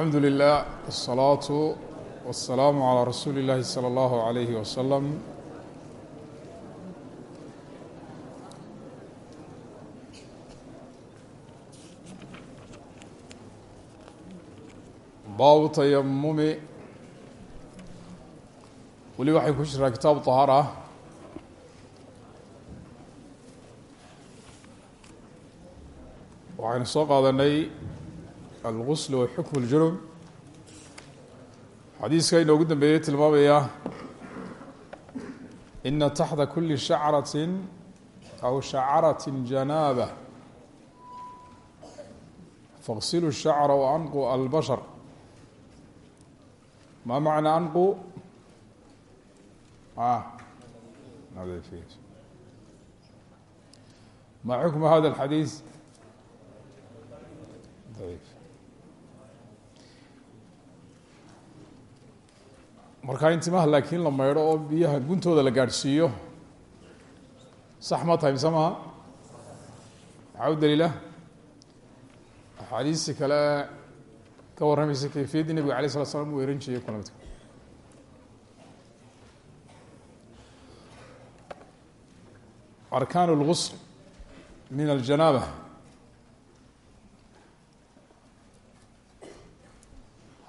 alxamdu lilah wالsalaatu waالsalaamu calىa rasuuli اllahi salى اllahu عalayhi wasalam baabu tayamumi weli waxay ku jiraa kitaabu طahaara waxaynu soo qaadanay alqusl wa xukmu ljunub xadiiska inoogu dambeeyey tilmaamaya ina taxda kuli shacratin aw shacaratin janaaba faqsilu shacra wa anqu albashar maa macnaa anqu ma xukmu hada alxadiis markaa intimaha laakiin la maydho oo biyaha guntooda la gaadhsiiyo. Sax ma tahay mise maha maxaa u kale ka warramaysa kayfiyaddii nebiga alay slat slam u weeran jiray kulamidka arkaan اlgusl min aljanaaba.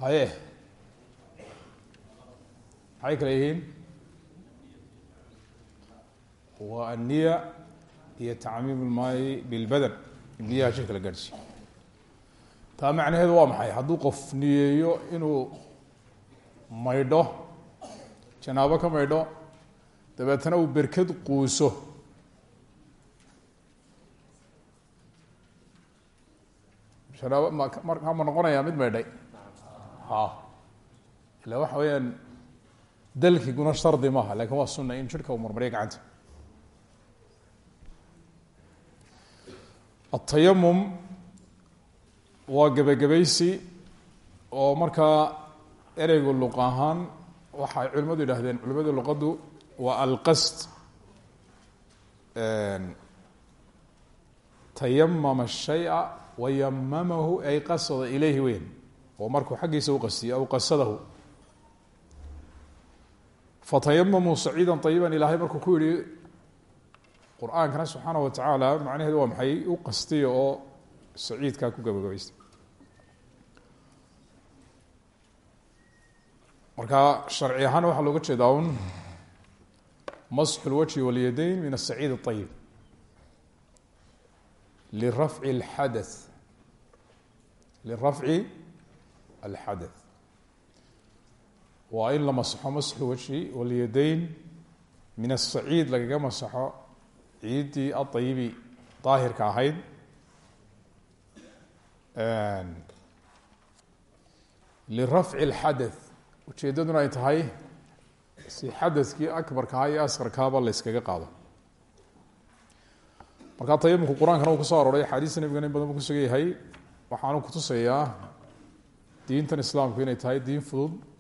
Haye maxay kale yihiin waa anniya iyo tacmiim اlmaayi bilbadan biyaha jirka la gaadhsiiyo taa macnaheedu waa maxay hadduu qof niyeeyo inuu maydho janaabo ka maydho dabeetana uu berked quuso. Janaabo ma ma mid maydhay? Ha. Ila waxa weeyaan dalkiguna shardi maaha laakiin waa suna in jirhka uu marmarya gacanta. Atayamum waa gebagabaysi oo markaa ereygu luq ahaan waxay culimadu yidhahdeen culimada luqaddu waa alqasd. Tayamama shaya wayamamahu ay qasada ilayhi weyn. Oo markuu xaggiisa u qastiyo aw qasadahu fatayamamuu saciida ayiban ilaahay markuu ku yihi qur-aankana subxaana wa tacaala macnaheedu waa maxay u qastiya oo saciidkaa ku gabagabaysta marka sharci ahaan waxaa looga jeedaa un masxu lwajhi walyadayn min asaciid اطayib lirafci اlxadaث lirafci alxadaث waa in la masaxo masxu wajhi walyadayn min asaciid lagaga masaxo. Ciiddii aayibi daahirka ahayd. Lirafci اlxadaث ujeeddaduna ay tahay si xadadkii akbarkaha iyo askarkaaba la qaado. Markaa tayamumku qur'aankana uu ku soo arooray axaadiista nebigana in badan buu kusugan yahay. Waxaanu kutusayaa diintan islaamku inay tahay diin fudud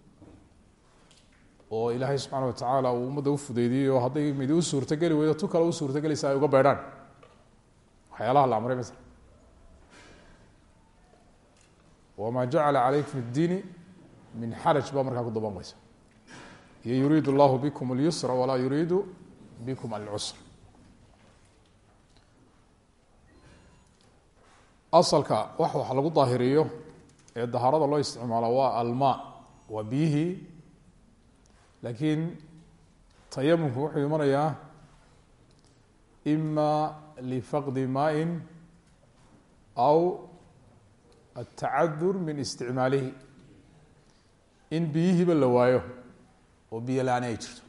oo ilaahay subxaana watacaala uu ummadda u fudeydiyey oo hadday mid u suurtageli weydo tu kale u suurtagelaysa ay uga beedhaan. Waxyaalaha la amray mase wamaa jacala calayk fi ddiini min xaraj baa markaa ku daboomaysa iyo yuriid allahu bikum اlyusra walaa yuriidu bikum alcusra asalka wax wax lagu daahiriyo ee dahaarada loo isticmaalo waa almaa waa biyihii laakiin tayamumku wuxuu imanayaa ima lifaqdi maain aw atacadur min isticmaalihi. In biyihiiba la waayo oo biyo la'aan ay jirto.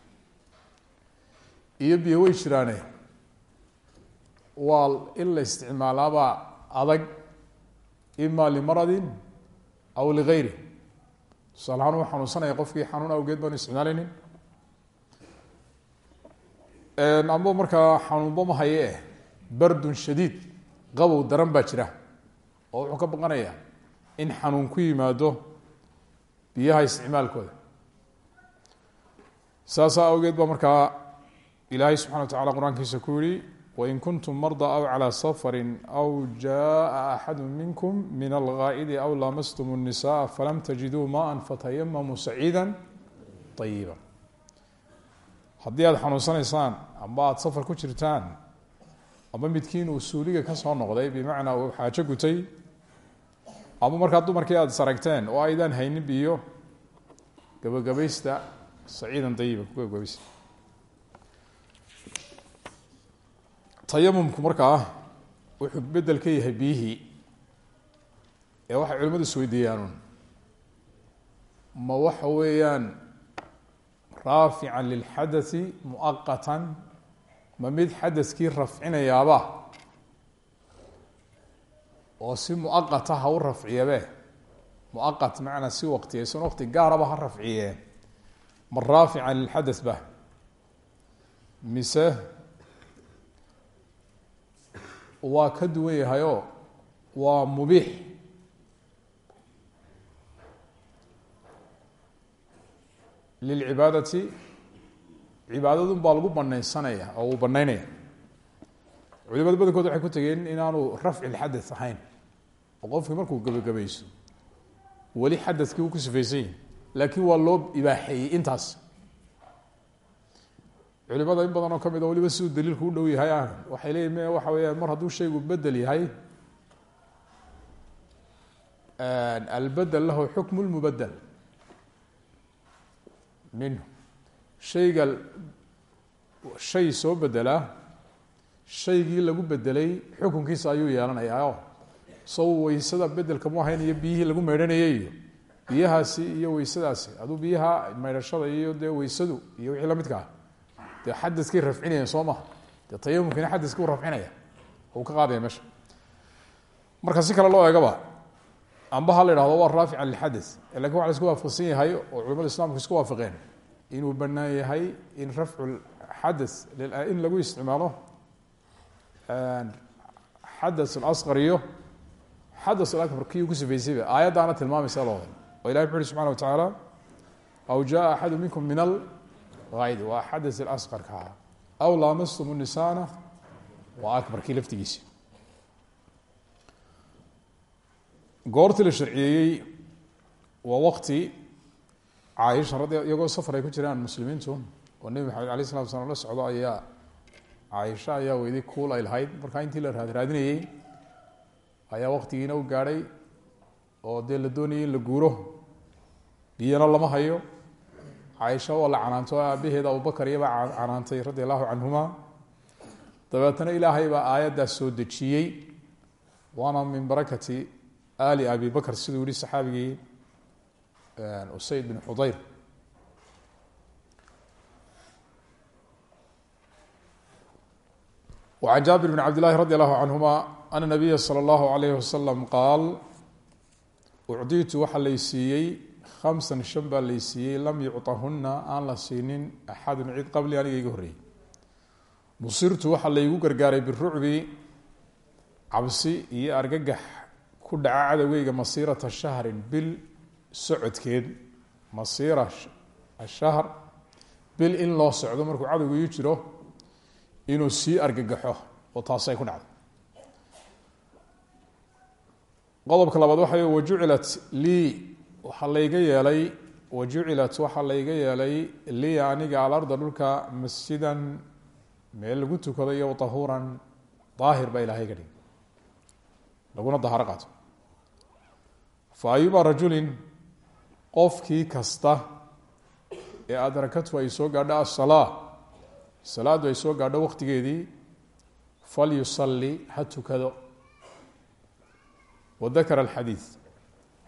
Iyo biyo way jiraane. Waa in la isticmaalaabaa adag ima limaradin aw ligayri tusaale ahaan uu xanuunsanaya qofkii xanuun awgeed baanu isticmaalaynin. Amba markaa xanuunba ma haye eh bardun shadiid qabow daran baa jira oo wuxuu ka baqanayaa in xanuun ku yimaado biyaha isticmaalkooda. Saasaa awgeed baa markaa ilaahay subxana wa tacala qur'aankiisa ku yihi wain kuntum marda aw calى safari aw jaءa axadu minkum min algaa'idi aw lamastum الnisaء falam tajiduu maءa fatayamamuu saciida طayiba haddii aada xanuunsanaysaan amba aada safar ku jirtaan amba midkiin uu suuliga ka soo noqday bimacnaa uu xaajo gutay ama markaa dumarkii aada saragteen oo aydaan haynin biyo gabagabaysta saciidan dayiba ku gabagabaysta Tayamumku markaa wuxuu bedel ka yahay biyihii ee waxay culimadu isweydiiyaan ma waxa weeyaan raafica lilxadaثi muaqata ma mid xadaskii rafcinayaaba? Oo si muaqata ha u rafciyabe muaqat macnaa si waqtiyaysan waqti gaaraba ha rafciye ma raafica lilxadaث ba? Mise waa ka duwan yahayoo waa mubiix. Lilcibaadati cibaadadun baa lagu banaysanaya oo uu banaynaya culimada badankood waxay ku tegeen inaanu rafci lxadaث ahayn. Oo qofkii markuu gebagabayso weli xadakii uu ku sifaysan yahi laakiin waa loo ibaaxeeyey intaas culimada in badan oo ka mid a waliba siduu daliilku u dhow yahay ah. Waxay leeyihiin m waxa weeyaan mar hadduu shaygu bedel yahay albedel lahu xukmu lmubadel minhu. Shayga shay soo bedelaa shaygii lagu bedelay xukunkiisa ayuu yeelanayaa. Sow weysada bedelka mu ahayn iyo biyihii lagu meydhanayay biyahaasi iyo weysadaasi aduu biyaha maydhashada iyo dee weysadu iyo wixii lamidka ah de xadaskay rafcinayaan soo maha dee tayamumkina xadaskuu rafcinaya u ka qaadaya meesha. Marka si kale loo eegaba amba ha la idhahdo waa raafican lilxadas laakiin waxa la isku waafaqsan yahay oo culamada islamku isku waafaqeen inuu banaan yahay in rafcu xadas in lagu isticmaalo xadas alasqar iyo xadas alabar kii ku sifaysayba aayaddaana tilmaamaysa looda oo ilahi wuxu uhi subxana wa tacaala aw jaa axadu minkum min al ayd waa xadas asqarka ahaa aw laamastum nisaana waa abarkii laftigiisa. Goortii la sharciyeeyey waa wakti caaisha radi iyagoo safar ay ku jiraan muslimiintu oo nebi maxamed alay slat slam la socdo ayaa caaisha ayaa weyday kuul ay lahayd markaa intii la raadraadinayey ayaa waktigiina u gaadhay oo dee la doonayay in la guuro biyana lama hayo caaisha waa la canaanto aabaheeda abubakar iyabaa canaantay radi allahu canhuma dabeetana ilaahay baa aayaddaas soo dejiyey waana min barakati ali abi bakr siduu yihi saxaabigii usayd bin xudayr وعن jaaبir بن cabd لlahi radي الlahu canهuma أna النabiya slى الlahu عalayه waslم qaal ucdiitu waxaa laysiiyey khamsan shan baa laysiiyey lam yucطahuna aan la siinin axadu cid qabli aniga iga horreeyey. Busirtu waxaa laygu gargaaray birucbi cabsi iyo argagax ku dhaca cadowgeyga masiirata shahrin bil socodkeed. Masiira shahr bil in loo socdo markuu cadowga ii jiro inuu sii argagaxo oo taasay ku dhacday qodobka labaad waxa wey wajucilat lii waxaa layga yeelay wajucilat waxaa layga yeelay lii aniga alarda dhulka masjidan meel lagu tukado iyo tahuuran daahir baa ilaahay ka dhigay. Laguna daharo qaato. Fa ayuba rajulin qofkii kasta ee adrakatu ay soo gaadho asalaa salaadu ay soo gaadho waqtigeedii falyusalli ha tukado. Wadakara alxadiid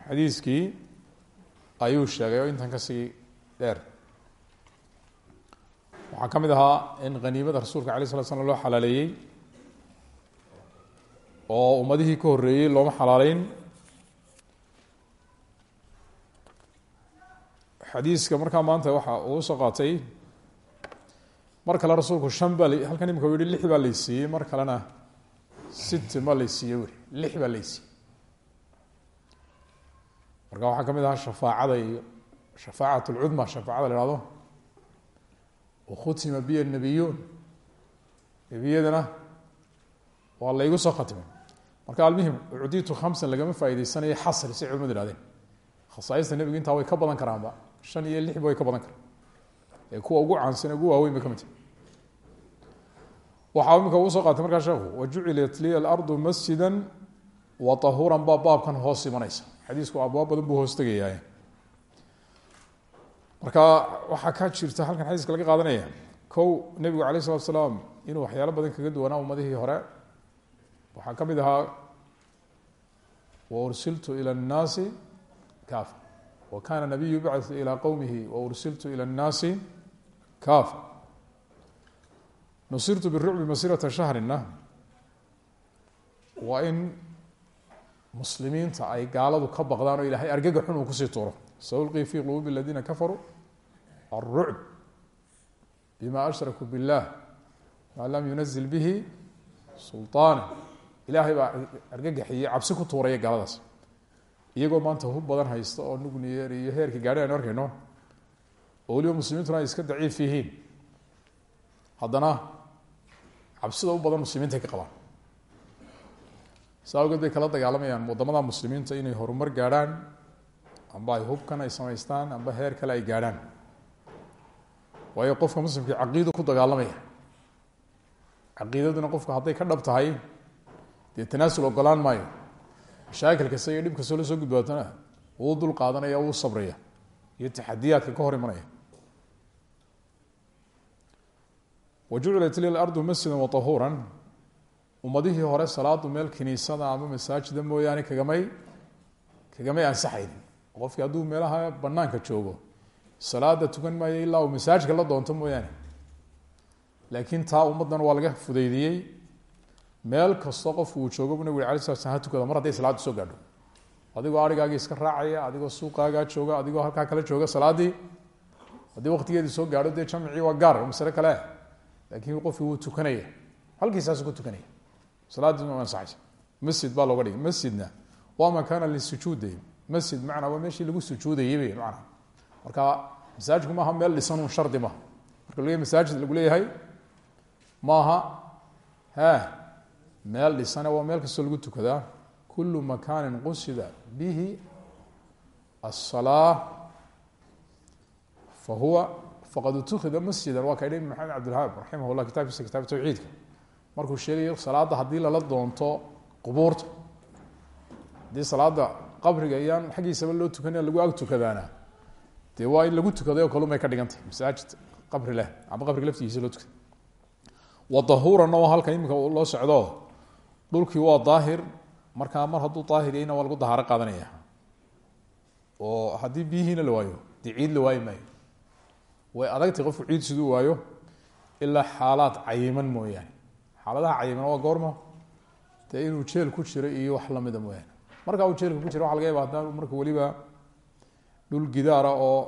xadiiskii ayuu sheegay oo intan ka sii dheer. Waxaa ka mid ahaa in haniimada rasuulka alay slat slam loo xalaaleeyey oo ummadihii ka horreeyey looma xalaaleyn xadiiska markaa maanta waxa uu soo qaatay mar kale rasuulku shan baa halkan imika u yihi lix baa laysiiyey mar kalena sitin baa laysiiyey weli lix baa laysiiyey marka waxaa ka mid ahaa shafaacada iyo shafaacat lcudma shafaacada la wakhutima biya nabiyuun nebiyadana waa laygu soo khatimay. Marka almuhim ucditu khamsan lagama faa'idaysanayo xasri si culimadu ihahdeen khasaaista nebigu intaa way ka badan karaanba shan iyo lixba way ka badan karaan. Ee kuwa ugu caansan ugu waaweyn bay ka mid tahay. Waxaa imika ugu soo qaatay markaa sheekhu wajucilat liya alardu masjida wa tahuuran baa baabkan hoos imanaysa xadiisku abwaab badan buu hoostegayaa marka waxaa ka jirta halkan xadiiska laga qaadanaya kow nebigu alay islat slaam inuu waxyaalo badan kaga duwanaa ummadihii hore. Waxaa ka mid ahaa waursiltu ila nnaasi kaafa. Wa kana nabiyu yubcau ilaa qowmihi waursiltu ila nnaasi kaafa. Nusirtu birucbi masirata shahrina waa in muslimiinta ay gaaladu ka baqdaan oo ilahay argaga xun uu ku sii tuuro. Saulqii fi quluubi aladiina kafaruu arucb bima ashrakuu billah maa lam yunazil bihi sulaana ilaahay baa argagaxiyey cabsi ku tuuraya gaaladaas. Iyagoo maanta hub badan haysta oo nugniyeer iyo heerka gaadhi aynu arkayno oo weliba muslimiintuna ay iska daciif yihiin. Haddana cabsida u badan muslimiinta ka qabaan saa awgeed bay kala dagaalamayaan waddamada muslimiinta inay horumar gaadhaan amba ay hubkan ay samaystaan amba heer kale ay gaadhaan. Waayo qofka muslimkii caqiido ku dagaalamaya caqiidaduna qofka hadday ka dhab tahay dee tanaasul ogolaan maayo. Mashaakil kasta iyo dhib kastoo la soo gudbaatana wuu dul qaadanaya wuu sabraya iyo taxadiyaadka ka hor imanaya. Wa jucilat li ardu masjida watahuuran ummadihii hore salaadu meel kiniisada ama masaajida mooyaane kagamay kagamay ansaxaynin qofkii hadduu meelaha banaanka joogo salaada tukan maayo ilaa uu masaajidka la doonto mooyaane. Laakiin taa ummaddan waa laga fudaydiyey. Meel kastoo qofku uu joogo bu nabig uri ala sla tukada mar hadday salaaddu soo gaadho. Adigoo arigaagii iska raacaya adigoo suuqaagaa jooga adigoo halkaa kala jooga salaaddii haddii waqtigeedii soo gaadho dee jamcii waa gaar masale kale laakiin qofkii wuu tukanaya. Halkiisaasu ku tukanaya salaaddiina waa ansaxaysa. Masjid baa looga dhigay. Masjidna waa makaana lisujuude masjid macnaa waa meeshii lagu sujuudayay macnaa. Marka masaajidku maaha meel dhisanun shardi maaha. Marka laga masaajid lagu leeyahay maaha ha meel dhisane waa meel kastoo lagu tukadaa kulu makaanin qusida bihi aلsalaa fahuwa faqad itukida masjida waa ka dhi maxamed cabdilhaab raximah llah kitabkiisa kitaab tawxiidka markuu sheegayo salaada haddii lala doonto qubuurta haddii salaada qabriga iyaan xaggiisaba loo tukanaya lagu ag tukadaana dee waa in lagu tukaday oo kalumay ka dhigantay masaajid qabri leh ama qabriga laftigiisa loo tukada. Wadahuuranna waa halka iminka loo socdo dhulkii waa daahir markaa mar hadduu daahir yahayna waa lagu dahaaro qaadanaya. Oo haddii biyihiina la waayo dee la waayi way adagtay qofku ciid siduu waayo ilaa xaalaad cayiman mooyaane xaaladaha cayiman waa goorma. Dee inuu jeel ku jiro iyo wax lamida mooyaane. Markaa uu jeelka ku jiro waxa laga yaba haddaan marka weliba dhul gidaara oo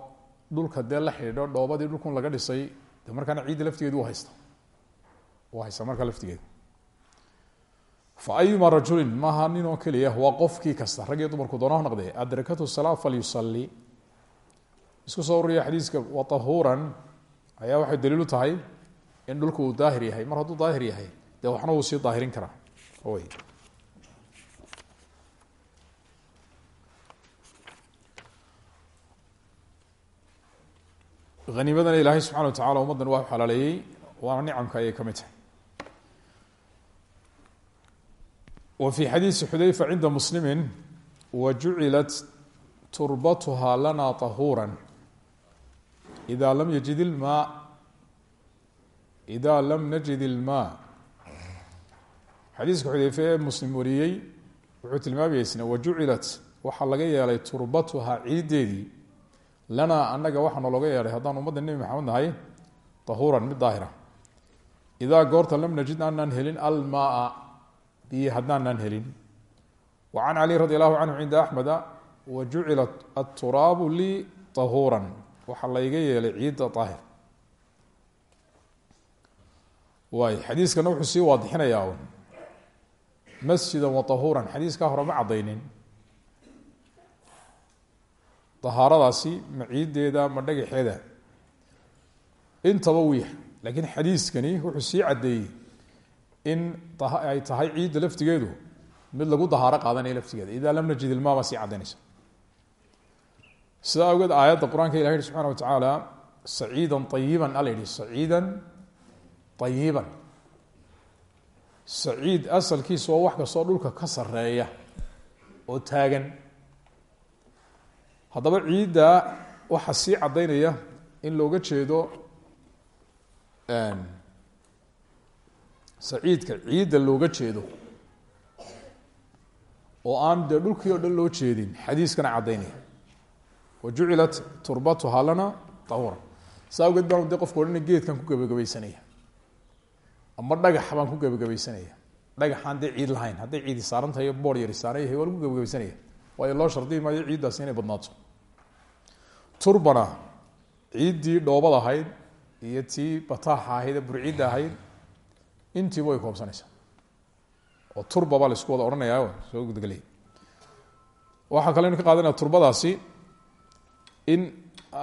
dhulka dee la xidhiidho dhoobadii dhulkun laga dhisay de markaana ciidda laftigeedu haysta haysta markaa laftigeeda fa ayuma rajulin maaha nin oo keliya waa qofkii kasta rag iyo dumarku doona noqdee adrakathu salaa falyusali isku soo ururiya xadiiska watahuuran ayaa waxay daliil u tahay in dhulku uu daahir yahay. Mar hadduu daahir yahay dee waxna wuu sii daahirin karaa? Haniimadana ilaahay subxana wa tacala ummaddan waa xalaaleeyey waana nicamka ayay ka mid tahay. Wa fii xadiisi xudayfa cinda muslimi wa jucilat turbatuha lana tahuura ida lam yajid ilmaa ida lam najid ilmaa xadiiska xudayfe ee muslim wariyey wuxuu tilmaamayay isna wa jucilat waxaa laga yeelay turbatuha ciiddeedii lanaa anaga waxaa nalooga yeelay haddaan ummadda nebi maxamed nahay tahuuran mid daahira. Idaa goorta lam najid aanaan helin almaaa biyi haddaanaan helin. Wa can cali radi allahu canhu cinda axmeda wa jucila aturaabu lii tahuuran waxaa layga yeelay ciidda masjida wa tahuuran. Xadiiskaa hore ma caddaynin. Dahaaradaasi ma ciiddeeda ma dhagaxeeda. Intaba yahay laakiin xadiiskani wuxuu sii caddeeyey in ay tahay ciidda laftigeedu mid lagu dahaaro qaadanaya laftigeeda. Idaa lam najid ilmaa baa sii caddaynaysa sidaa awgeed aayadda qur'aanka ilah yihi subxana wa tacaala saciidan ayiban ala yihi saciidan ayiban saciid asalkiisa oo wax kastoo dhulka ka sareeya oo taagan. Haddaba ciidda waxaa sii caddaynaya in looga jeedo saciidka ciidda looga jeedo. Oo aan dee dhulkii oo dhan loo jeedin xadiiskana caddaynaya. Wa jucilat turbatuha lana tahuran saa awgeed baan de qofka odhana geedkan ku gebagabaysanaya ama dhagax baan ku gebagabaysanaya dhagaxaan dee ciid lahayn hadday ciidi saaran boor yari saaran yahay waa lagu gebagabaysanaya waayo loo shardiyi maayo ciiddaasi inay badnaato turbana ciiddii dhoobad ahayd iyo tii bataaxa ahayd ee ahayd intiiba way koobsanaysaa oo turba baa la isku wada odhanayaa soo gudgelaya waxaa kale inu ka qaadanaya turbadaasi in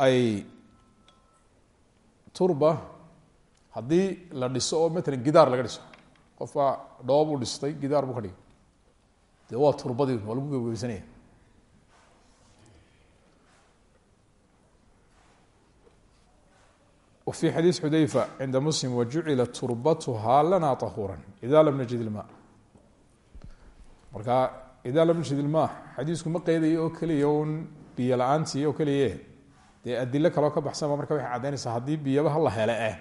ay turba haddii la dhiso oo matalan gidaar laga dhiso qofbaa dhoob u dhistay gidaar buu ka dhigay dee waa turbadii waa lagu gebageysanaya wfي xadiiث xudayfa cinda muslim wajucila turbatuha lana طahuura ida lam najid ilma marka ida lam najid ilma xadiisku ma qeydayo oo keliya un biyo la-aantii oo keliye dee adilo kaloo ka baxsanba marka waxay caddaynaysaa haddii biyabaha la hele eh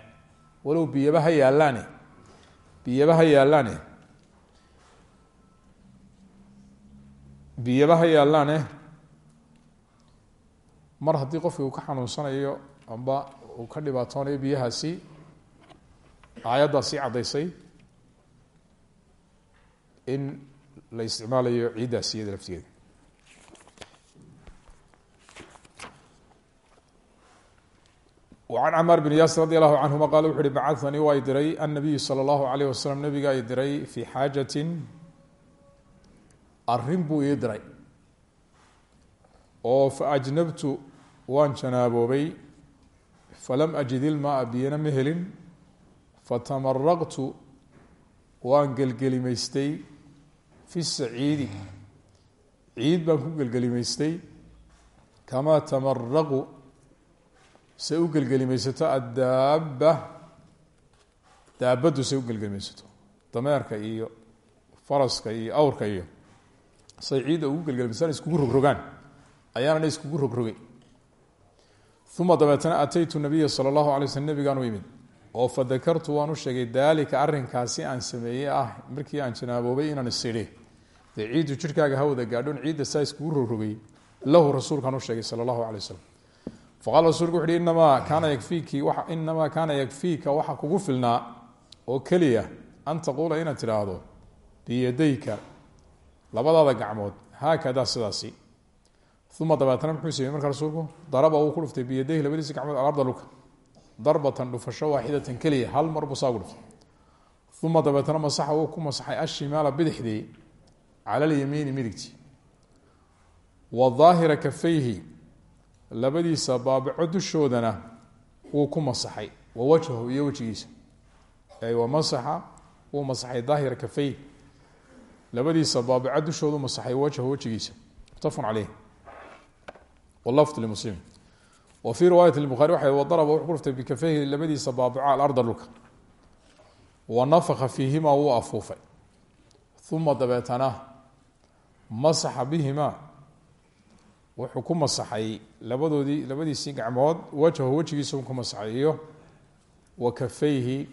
walow biyaba ha yaalaane biyaba ha yaalaane biyaba ha yaalaane mar haddii qofkii uu ka xanuunsanayo amba uu ka dhibaatoonayo biyahaasi aayaddaa sii caddaysay in la isticmaalayo ciiddaasi iyada laftigeeda وعن cmاar بن yaasir radي الlahu canهuma qala wuxu uhi bacanii waa y diray الnabiyu slى الlahu عalيه waslm nabiga ay diray fii xaajaةi arin buu ii diray oo faأjnabtu waan janaaboobay falam ajid ilmaa biyana ma helin fatamaraqtu waan gelgelimaystay fi saciidi ciid baan ku gelgelimaystay kamaa tamaraqu say u gelgelimaysato addaaba daabaddu say u gelgelimaysato dameerka iyo faraska iyo awrka iyo say ciidda ugu gelgelimaysan iskugu rogrogaan ayaanana iskugu rogrogay. Uma dabeetna ataytu nabiya sala allahu alay nabigaan u yimid oo fadakartu waan u sheegay daalika arrinkaasi aan sameeyey ah markii aan janaaboobay inaan isidhi dee ciiddu hawada gaadhon ciidda saa iskugu rogrogay. Lahu rasuulkaan u sheegay sala allahu alay waslm faqala rasulku wuxu uhi inamaa kaana yakfiiki inamaa kaana yakfiika waxa kugu filnaa oo keliya an taquula inaad tidhaahdo biyadayka labadaada gacmood. Haakadaa sidaasi. Uma dabeetna muxuu markaa rasuulku daraba uu ku dhuftay biyadayhi labadiisi gacmood dhulka. Darbatan dhufasho waaxidatan keliya hal mar buu ugu dhuftay. Uma dabeetna masaxa uu ku masaxay ashimaala bidixdii cala alyamiini midigti. Wa daahira kafayhi labadiisa baabaco dushoodana wuu ku masaxay wa wajhahu iyo wejigiisa. Wa masaxa wuu masaxay daahira kafayh labadiisa baabaco dushoodu masaxay wajhahu wejigiisa. Muttafaqun caleyh wlafd lmuslim wa fii riwaayat lbukhari waxa wadaraba wuxuu ku dhuftay bikafayhi labadiisa baabaco alarda dhulka. Wa nafaka fiihimaa wuu afuufay. Uma dabeetana masaxa bihimaa wuxuu ku masaxay labadoodii labadiisii gacmood wajho wejigiisa ku masaxay wa kafayhi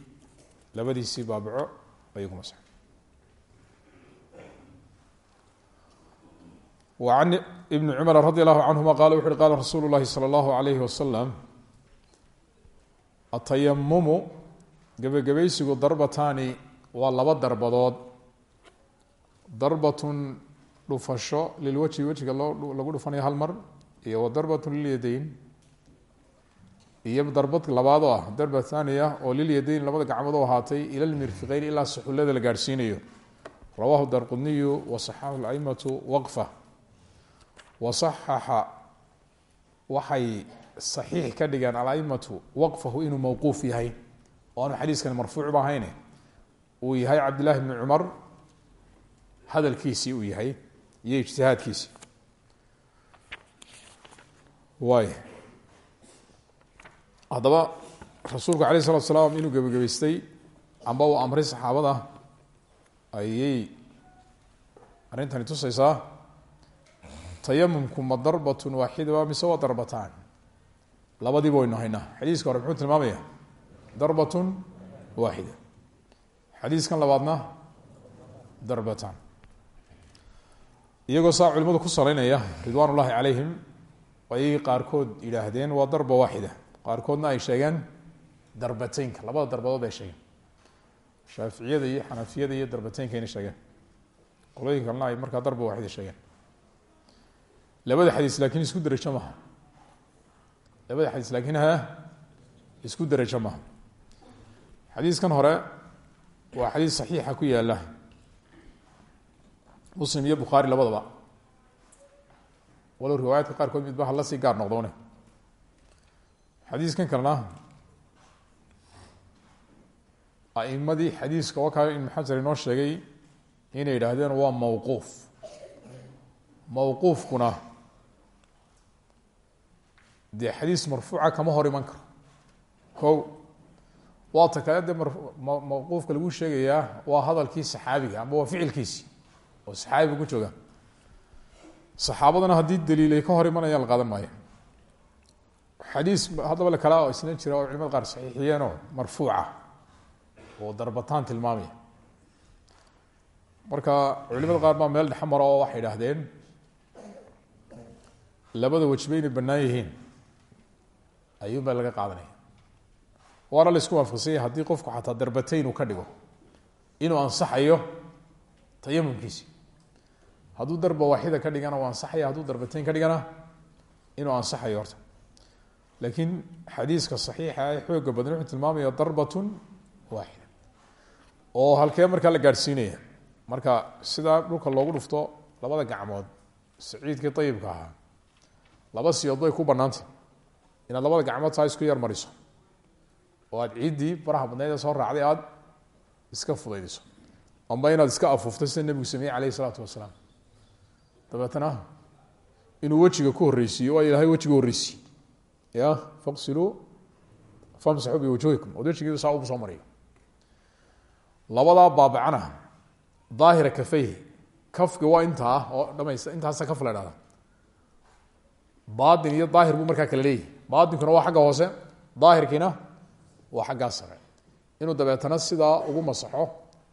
labadiisii baabaco ayuu ku masaxay. An ibni cumar radi allahu canhuma qala wuxu uhi qala rasuulu llahi salى allahu alayhi wasalam atayamumu gebagabaysigu darbataani waa laba darbadood dhufasho lilwajhi wejiga loo lagu dhufanayo hal mar iyo wadarbatun lilyadayn iyo darbad labaad oo ah darba thaniya ah, oo lilyadayn labada gacmood oo ahaatay ila lmirfiqeyn ilaa suxullada la gaadhsiinayo. Rawahu darqudniyu wasaxaxu laimatu waqfa. Wasaxaxa waxay saxiix ka dhigeen alaimatu waqfahu inuu mawquuf yahay oo aanu xadiiskani marfuucba ahayne uu yahay cabdillahi bni cumar hadalkiisii uu yahay iyo ijtihaadkiisii waay haddaba rasuulku alayh الsalatu salaam inuu gebagabeystay amba uu amray saxaabada ayay arrintani tusaysaa tayamumku ma darbatun waaxida mise waa darbataan? Labadiiba waynu haynaa. Xadiiska hore muxuu tilmaamaya darbatun waaxida xadiiskan labaadna darbataan iyagoo saa culimadu ku salaynaya ridwan ullahi calayhim ayay qaarkood yidhaahdeen waa darba waaxida. Qaarkoodna ay sheegeen darbateynka labada darbadood bay sheegeen. Shaaficiyada iyo xanafiyada iyo darbateynka inay sheegeen. Qolooyin kalena ay markaa darba waaxida sheegeen. Labada xadiis laakiin isku derajo maha labada xadiis laakiin ha isku derajo maha xadiiskan hore waa xadiis saxiixa ku yaalla muslim iyo bukhaari labadaba. Walow riwaayaadka qaarkood midba hala sii gaar noqdoone. Xadiiskan kalena aimadii xadiiska oo kale ibnu xajar inoo sheegay inay yidhaahdeen waa mawquuf. Mawquufkuna dee xadiis marfuuca kama hor iman karo. Ko waa ta kale dee mawquufka lagu sheegayaa waa hadalkii saxaabiga amba waa ficilkiisi oo saxaabiga ku jooga. Saxaabadana haddii daliil ay ka hor imanayaan qaadan maayo. Xadiis haddaba kale oo isna jira oo culimada qaar saxiixiyeenoo marfuuca oo darbataan tilmaamaya. Marka culimada qaar baa meel dhexe oo waxay idhaahdeen labada wejba inay bannaan yihiin ayuun baa laga qaadanaya. Waana isku waafaqsanya haddii qofku xataa darbateyn uu ka dhigo inuu ansaxayo tayamumkiisi hadduu darba waaxida ka dhigana uu ansaxaya hadduu darbateyn ka dhigana inuu ansaxayo horta. Laakiin xadiiska saxiixa ee xooga badan wuxuu tilmaamaya darbatun waaxida. Oo halkee markaa la gaadhsiinaya marka sidaa dhulka loogu dhufto labada gacmood saciidkii ayibka ahaa laba siyood bay ku banaantay inaad labada gacmood saa isku yar mariso oo aad ciiddii baraha badneed ee soo raacday aada iska fudaydiso amba inaad iska afuufto sida nebigu sameeyey alayh isalaatu wasalaam dabeetana inuu wejiga ku horreysiiyo waa ilahay wejiga horreysiy ya faqsiluu famsaxuu biwujuhikum ood wejigiidu saa ugu soo mariyo labadaa baabacana kafeyhi kafki waa intaa oo dhamaysta intaasa kaf la dhahda baatin iyo daahir buu markaa kala leeyahy baatinkuna waa xagga hoose daahirkiina waa xaggaa sare. Inuu dabeetana sidaa ugu masaxo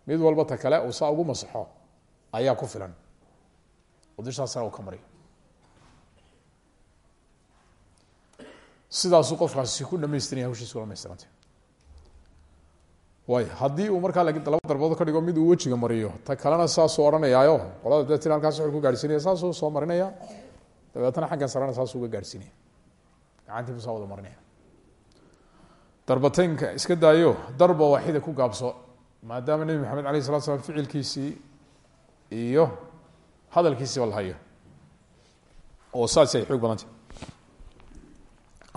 mid walba ta kale uu saa ugu masaxo ayaa ku filan uu ka mariyo sidaasuu qofkaasi ku dhamaystiranya hawshiis ku dhamaystirantay waay haddii uu markaa laba darbadood ka dhigo mid uu wejiga mariyo ta kalena saasuu odhanayaayo qolada deetin halkaas wuxuu ku gaadhsiinaya saasuu soo marinaya dabeetana xaggan sarena saasuu uga gaadhsiinaya gacantiibu saa wada marinaya darbateynka iska daayo darba waaxida ku gaabso maadaama nebi maxamed alayh salatu slam ficilkiisii iyo hadalkiisiiba la hayo. Oo saasi ay xoog badantay.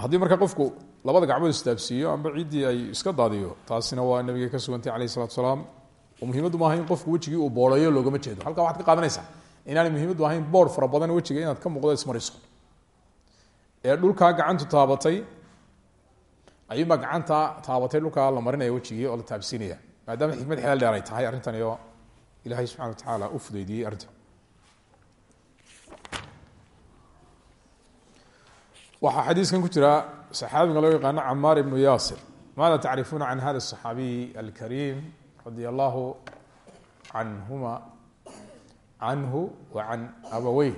Haddii markaa qofku labada gacmood istaabsiiyo amba ciddii ay iska daadiyo taasina waa nabiga ka sugantay alayh salatu salaam. Oo muhiimaddu maaha in qofku wejigii uu booreeyo loogama jeedo. Halkaa waxad ka qaadanaysaa inaanay muhiimaddu ahayn boor fara badan wejiga inaad ka muuqdo ismariso ee dhulkaa gacantu taabatay ayuunbaa gacanta taabatay dhulkaa la marinaya wejigii oo la taabsiinaya maadaama xikmad xeel dheer ay tahay arrintan iyo ilaahay subxana wa tacaala u fudeydiyey arrinta waxaa xadiiskan ku jira saxaabiga loo yaqaano camaar ibnu yaasir maada tacrifuuna can hada الصaxaabiy alkariim radia allahu canhuma canhu wa can abawey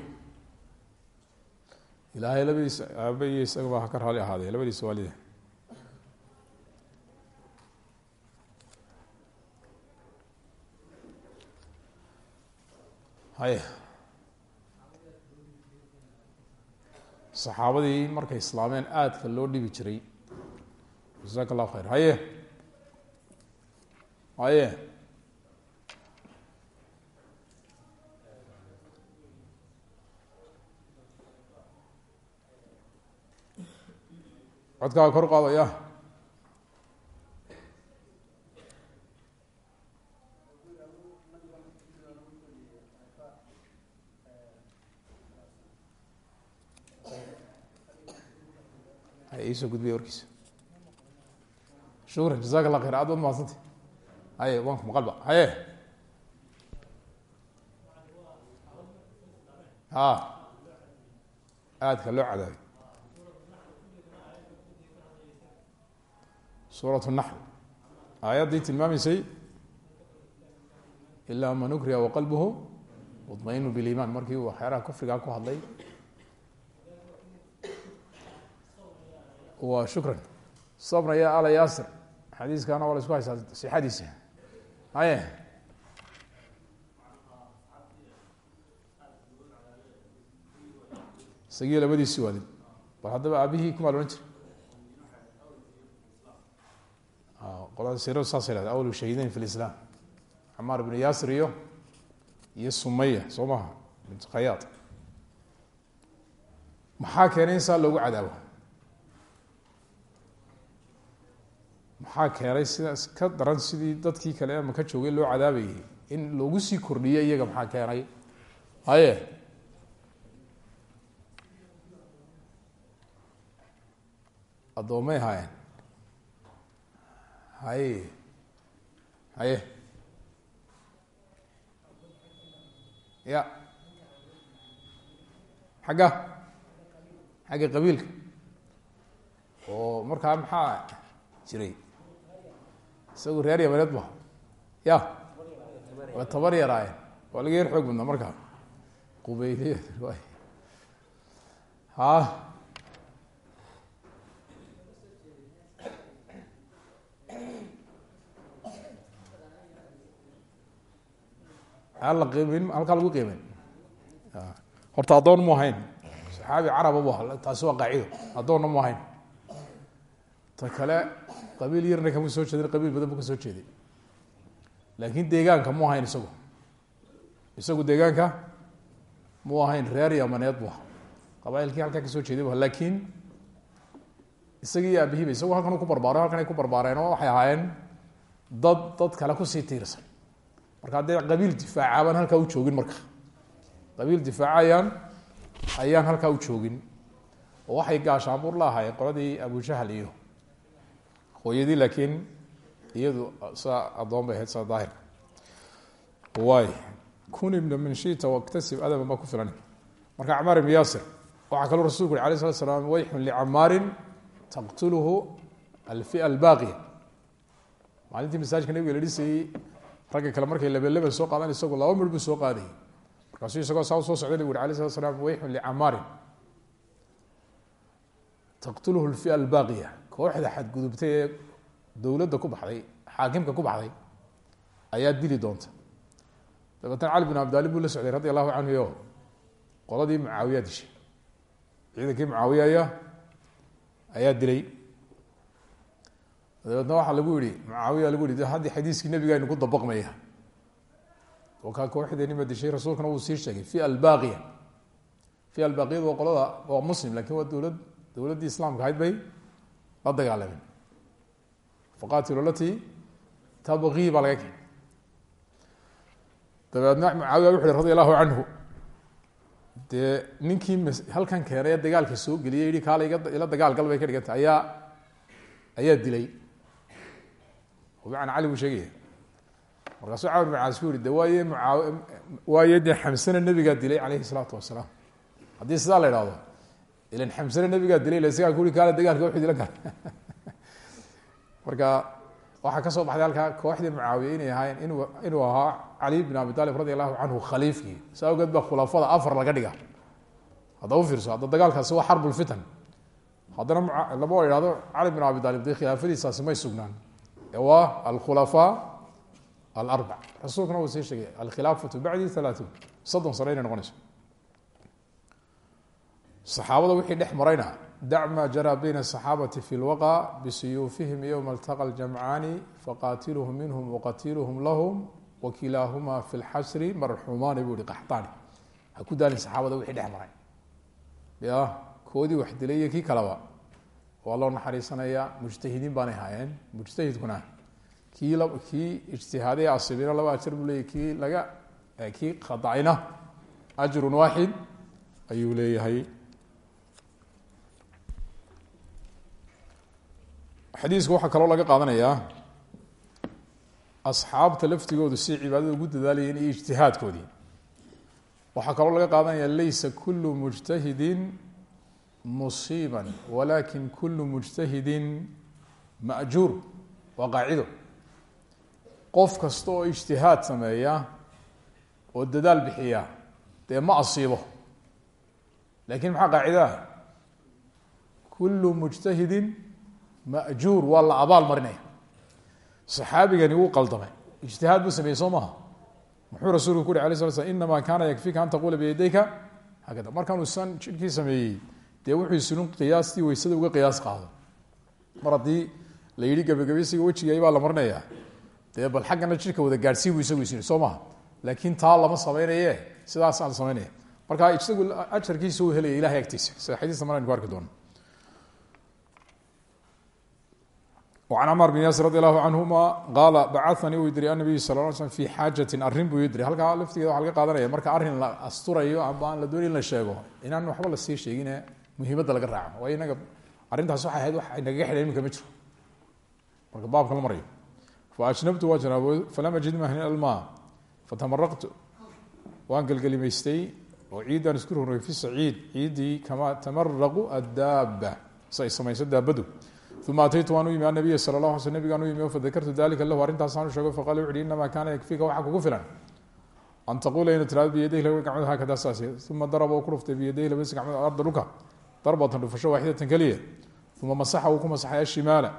ilaahay labadiisa aaba iyo isagaba ha ka raali ahaadee labadiisa waalida hay saxaabadii markay islaameen aadka loo dhibi jiray. Jasaak allahu khayr. Haye. Haye. Codkaaga kor qaadaya hay iisoo gudbiya warkiisa shukran jazaak allah khayr aad baad mahadsantay haye wanku maqalba haye a aadka loo cadaabay suurat naxl aayaddii tilmaamaysay ilaa man ukriha waqalbuhu mطmainu biliimaan markii waxyaalaha kufrigaa ku hadlay wa shukran. Sabra ya ala yaasir. Xadiiskana waa la isku haysaa sixadiisa. Haye. Isagii labadiisi waalid. Bal haddaba aabihii kumaa lohan jira qolada siradu saasa ihahda awlu shahiideyn fi lislaam camaar ibnu yaasir iyo iyo sumaya soo maha bint khayaad maxaa keenay in saa loogu cadaabo maxaa keenay sidaas ka daran sidii dadkii kale ama ka joogay loo cadaabayay? In loogu sii kordhiyo iyaga maxaa keenay? Haye addoomay haayeen. Haye haye ya. Xagga. Xagga qabiilka. Oo markaa maxaa jiray isagu reer yamaneed ba ya. Waa tabar yaraayeen waa laga yar xoog badnaa markaa qubeyliya ha. Aan la qiimeyn halkaa lagu qiimeyn horta addoon mu ahayn. Saxaabi caraba bu taasi waa qaacido. Addoonna mu ahayn. Ta kale qabiil yarna kama soo jeedin qabiil badan bu ka soo jeeday laakiin deegaanka mu ahayn isagu. Isagu deegaanka mu ahayn reer yamaneed bu aha halkaa ka soo jeeday bu laakiin isagii aabihiiba isagu halkan ku barbaaro halkan ay ku barbaareen oo waxay ahaayeen dad dad kale ku sii tiirsan. Marka haddee qabiil difaacaabaan halkaa u joogin marka. Qabiil difaacayaan ayaan halkaa u joogin. Oo waxay gaashaanbuur la ahaayeen qoladii abujahal iyo hooyadii laakiin iyadu saa addoon bay ahayd saa daahirka kun ibna min shita waktasib adaban baa ku filan. Marka camaar ibn yaasir waxaa kaloo rasulku uri alay slat slaam wayxun licamaarin taqtuluhu alfia albaaqiya. Maalintii masaajka nabiga la dhisayey ragga kale markay labelaba soo qaadaan isagu laba mir soo qaadayay markaasuu isagoo saa soo socday nabigu uri alay slat slam wayxun licamaarin taqtuluhu lfia albaaqiya kooxda xadgudubtay ee dowladda ku baxday xaakimka ku baxday ayaa dili doonta. Dabeetna cali bin abdaalib buu la socday radi allahu canhu o qoladii mucaawiya dishay. Ciidankii mucaawiya aya ayaa dilay. Dabeetna waxaa lagu yihi mucaawiya lagu yihi haddii xadiiskii nabiga aynu ku dabaqmaya oo kaa kooxdeenima dishay rasuulkana wuu sii sheegay fi albaaqiya. Fi albaaqiyadu waa qolada waa muslim laakiin waa dowlad dowladdii islaamka ahayd bay la dagaalameen faqatilu alatii tabqii baa laga keenay dabeedna mucaawiya wuxu uhi radi allahu halkan keenay ee dagaalka soo geliyay yihi kaala ila dagaal gal ka dhiganta ayaa ayaa dilay bimacana cali buu sheegaya markaasuu camar bin caas ku yihi de waaye nebigaa dilay caleyhi salaatu wasalaam haddii sidaa la ilan xamsana nebigaa dilay la isagaa kuri kaala dagaalka wuxuu dilan kara marka waxaa ka soo baxday halkaa kooxdii mucaawiya inay ahaayeen inu inuu ahaa cali bin abi talib radi allahu canhu khaliifkii. Saa khulafada afar laga dhiga hadda u fiirso hadda dagaalkaasi waa xarbulfitan haddana lama ihahdo cali bin abi talib dee khilaafadiisaasi may sugnaan. Ee waa alkhulafaa alarbac. Rasuulkuna uu sii sheegay alkhilaafatu bacdi halaathuun soddon sano inay noqonayso saxaabada wixii dhex marayna dac ma jaraa bayna asaxaabati fi lwaqa bisuyuufihim yowma altaqa ljamcaani faqaatiluhum minhum waqatiluhum lahum wakilaahuma fi lxasri marxumaani buu ihi qaxtaani. Ha ku daalin saxaabada wixii dhex maray. Ya koodii wax dilay kii kaleba. Waa loo naxariisanaya mujtahidiin baanay haayeen mujtahidkuna. Kii kii ijtihaaday asibina laba ajar buu leeyahy kii laga kii khadacayna ajrun waaxid ayuu leeyahay xadiiska waxaa kaloo laga qaadanayaa asxaabta laftigoodu si cibaadada ugu dadaalayeen iyo ijtihaadkoodii. Waxaa kaloo laga qaadanaya laysa kulu mujtahidin musiiba walakin kulu mujtahidin majuur. Waa qaacido. Qof kasta oo ijtihaad sameeya oo dadaal bixiya dee ma asiibo. Lakin maxaa qaacidaah kulu mujtahidin majuur waa la abaal marinaya. Saxaabigani wuu qaldamay. Ijtihaad buu sameeyey soo maha muxuu rasuulku ku uri ala sla slam inama kaana yakfika an taqula biyadayka hakada. Markaanuu san jidhkii sameeyey dee wuxuu isulun qiyaastii weysada uga qiyaas qaado. Mar haddii la yihi gabagabeysiga wejiga baa la marinayaa dee bal xaggana jidhka wada gaadhsii bu isagu is soo la samaynaya marka isagu uu helaya ilahay agtiisa sida xadiista mar aynu ku arki doono an cmar bn yaasir radi allahu canhuma qaala bacanii uu diray anabiy sal l slm fi xaajatin arrin buu diray halkaa laftigeeda waxa laga qaadanaya marka arrin la asturayo amba aan la dooni in la sheego inaan waxba la sii sheegine muhiimadda laga raaco waayo inaga arrintaas waxay ahayd wax nagaga xidhan iminka ma jiro marka baabka la marayo faajnabtu waa janaabo falam ajid mahni alma fatamaraqtu waan gelgelimaystay oo ciiddaan isku rogrogay fi saciid ciiddii kama tamaraqu addaaba si ay samayso daabadu uma ataytu waan u yimi anabiya sala la ala sl nabigaan u yimi fadakartu dalika lahu arrintaasaan u sheego faqala wuxu uhi inama kaana yakfika waxaa kugu filan an taquula ina tiraado biyadayhi laba gacmood haakada saas uma daraba uu ku dhuftay biyadayhi labadiisa gacmood arda dhulka darbatan dhufasho waaxidatan keliya uma masaxa uu ku masaxay ashimaala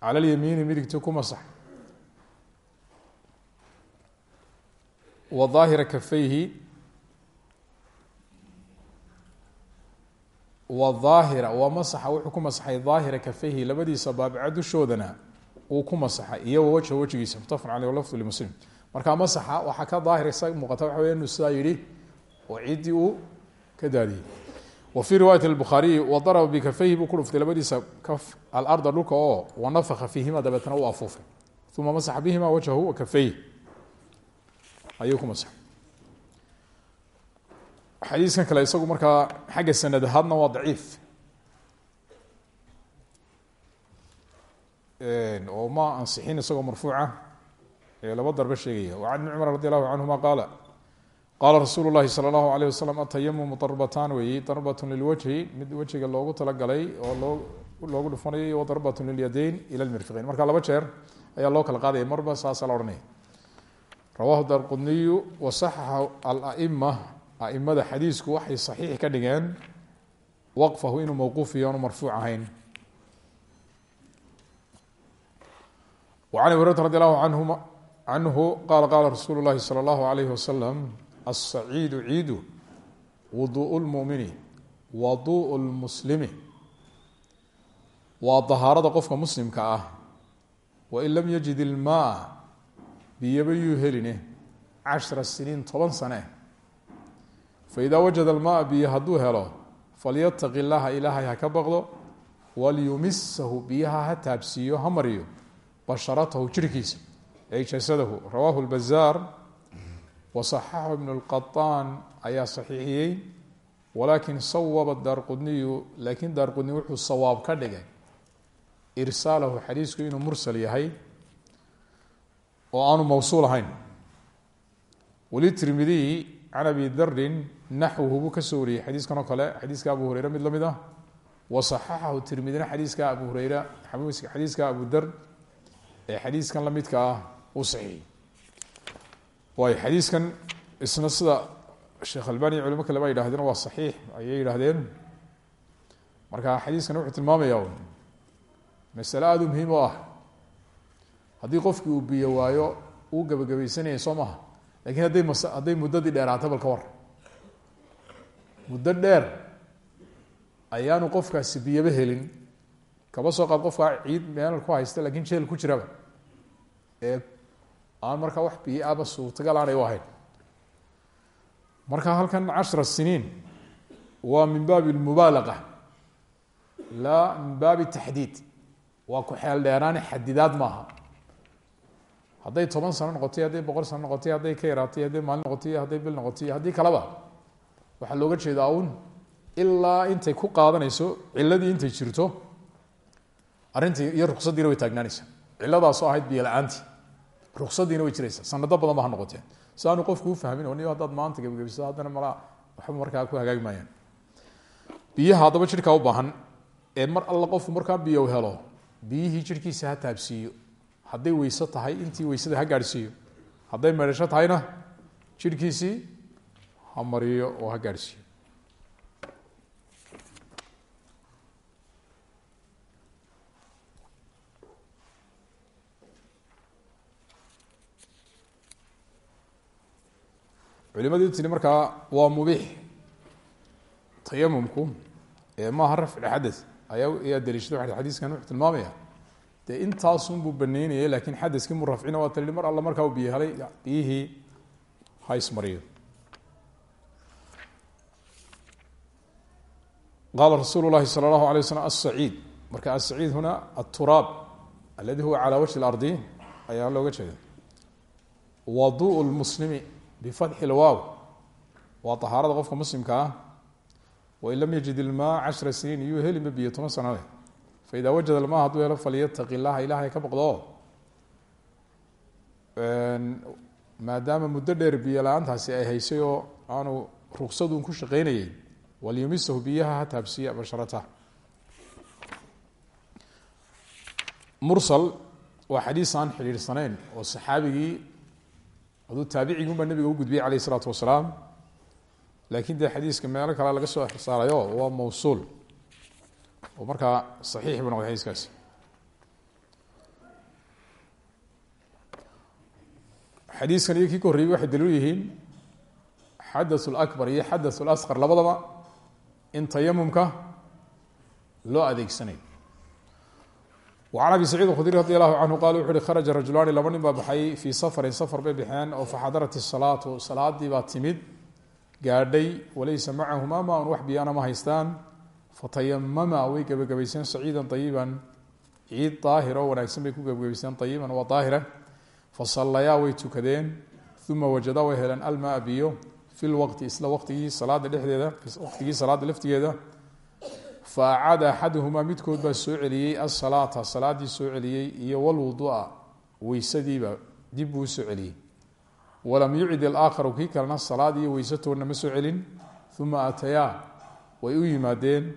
cala alyamiini midigti ku masax wa daahira kafayhi wa daahira waa masaxa wuxuu ku masaxay daahira kafayhi labadiisa baabica dushoodana uu ku masaxay iyo wawajha wejigiisa mutafaqun caleyh lafdu limuslim marka masaxa waxaa ka daahiraysa muuqata waxa weya inuu sidaa yidhi oo ciddii uu ka daadiyey. Wa fii wa daraba bikafayhi buu ku dhuftay labadiisa kaf alarda dhulka oo wanafaka fiihima dabeetna u afuufay. Uma masaxa bihima wajhahu wa kafayh ayuu ku xadiiskan kale isagu markaa xagga sanad ahaadna waa daciif. Oo ma ansixin isagoo marfuuca? Ee laba darbe sheegaya. Wa can ibni cumar radi allahu canhuma qaala qaala rasuulu llahi sala allahu alayh wasalam atayamumu lilwajhi mid wejiga loogu talagalay oo loo loogu dhufanayay wa darbatun lilyadayn ila lmirfiqeyn marka laba jeer ayaa loo kala qaadaya marba saasaa la odhanaya rawahu darqudniyu wasaxaxa alaima aimada xadiisku waxay saxiix ka dhigeen waqfahu inuu mawquufiyo aanu marfuuc ahayn wa can abi hurata radi allahu anhuma canhu qaala qaala rasuulu llahi salى allahu alayhi wasalam aلsaciidu ciidu wuduء lmumini waduء lmuslimi waa dahaarada qofka muslimka ah wain lam yajid ilmaa biyaba yuu heline cashra siniin toban sane faidaa wajada almaa biyo hadduu helo falyataqi llaha ilaahay ha ka baqdo walyumisahu biyaha ha taabsiiyo ha mariyo basharatahu jirhkiisa ay jasadahu rawaahu lbazaar wasaxaxu ibnu lqaطaan ayaa saxiixiyey walaakin sawaba daarqudniyu laakiin daarqudni wuxuu sawaab ka dhigay irsaalahu xadiisku inuu mursal yahay oo aanu mawsuul ahayn walitirmidiy can abi darin naxwuhu buu ka soo wariyey xadiiskan oo kale xadiiska abu hureyre mid la mid ah wasaxaxahu tirmidina xadiiska abu hureyre xadiiska abu dar ee xadiiskan la midka ah uu saxiixiyey waayo xadiiskan isna sida sheekh albani iyo culimo kale ba yidhahdeen waa saxiix ayay yidhaahdeen marka xadiiskan wuxuu tilmaamaya masale aada u muhiim oo ah haddii qofkii uu biyo waayo soo maha war muddo dheer ayaanu qofkaasi biyaba helin. Kaba soo qaad qofkaa ciid meel ku haysta laakiin jeel ku jiraba. Ee aan markaa wax biyo aba suurtagal aanay u ahayn. Marka halkan cashra siniin waa min baabi lmubaalaqa laa min baabi taxdiid. Waa ku xeel dheeraane xadidaad maaha. Hadday toban sano noqotay hadday boqol sano noqotay hadday ka yaraatay hadday maalin noqotay hadday bil noqotay haddii kaleba waxaa looga jeedaa un ilaa intay ku qaadanayso ciladii intay jirto arrintii iyo ruksadiina way taagnaanaysaa. Ciladaasoo ahayd biyo la'aantii. Ruksadiina way jiraysaa. Sanado badan ba ha aanu qofku ufahmin o ni haddaad maanta gebagabiso haddana mala waxba markaa ku hagaagi biyaha haddaba jidhkaa u baahan ee mar alla qofku markaa biyo helo biyihii jidhkiisa ha taabsiiyo. Hadday weyse tahay intii weysada ha gaadhsiiyo. Hadday meedhasho tahayna jidhkiisii ha mariyo oo ha gaadhsiiyo culimadii tiri markaa waa mubiix tayamumku ee maaha rafci xadad ayaa ayaa daliishada waa xadiiskan wuxuu tilmaamaya. Dee intaasunbuu baneynayay laakiin xadaskii mu rafcina waa tali mar alla markaa uu biyo biyihii ha ismariyo qaala rasuulu lahi salى اllahu alay waslm aلsaciid marka aلsaciid huna aturaab aladi huwa calى wajhi اlardi ayaa looga jeeda waduء اlmuslimi bifatxi lwaaw waa طahaarada qofka muslimka ah wain lam yajid ilmaa cashra siniin iyuu helinba biyo toban sano leh faida wajada ilmaa hadduu helo falyataqi llaha ilaahay ka boqdo maadaama muddo dheer biyo la-aantaasi ay haysay oo aanu rugsadun ku shaqeynayey walyumisahu biyaha ha taabsiya basharata mursal waa xadiis aan xidhiidhsanayn oo saxaabigii aduu taabicigunbaa nabiga u gudbiyey alayh isalaatu wasalaam laakiin dee xadiiska meelo kale laga soo saarayo waa mawsuul oo markaa saxiix buu noqday xadiiskaasi xadiiskan iyo kii ka horreeyey waxay daliil yihiin xadathu lakbar iyo xadathu lasqar labadaba in tayamumka loo adeegsanayo an abi saciid khudri radi alahu canhu qal wuxu kharaja rajulaani laba nin baa baxay fii safarin safar bay baxeen oo faxadarat isalaatu salaadii baa timid gaadhay walaysa macahum amaan wax biyaana ma haystaan fatayamama way gebagabayseen saciidan ayiban ciid daahir oo wanaagsan bay ku gebagabayseen ayiban waa daahira fasallayaa way tukadeen uma wajadaa way heleen almaa biyo fi lwaqti isla waqtigii salaada dhexdeeda waqtigii salaada laftigeeda faacada axaduhumaa midkood baa soo celiyey asalaata salaadii soo celiyey iyo walwudua weysadiiba dib buu u soo celiyey. Walam yucid alaakharu kii kalena salaad iyo weyse toonna ma soo celin uma atayaa way u yimaadeen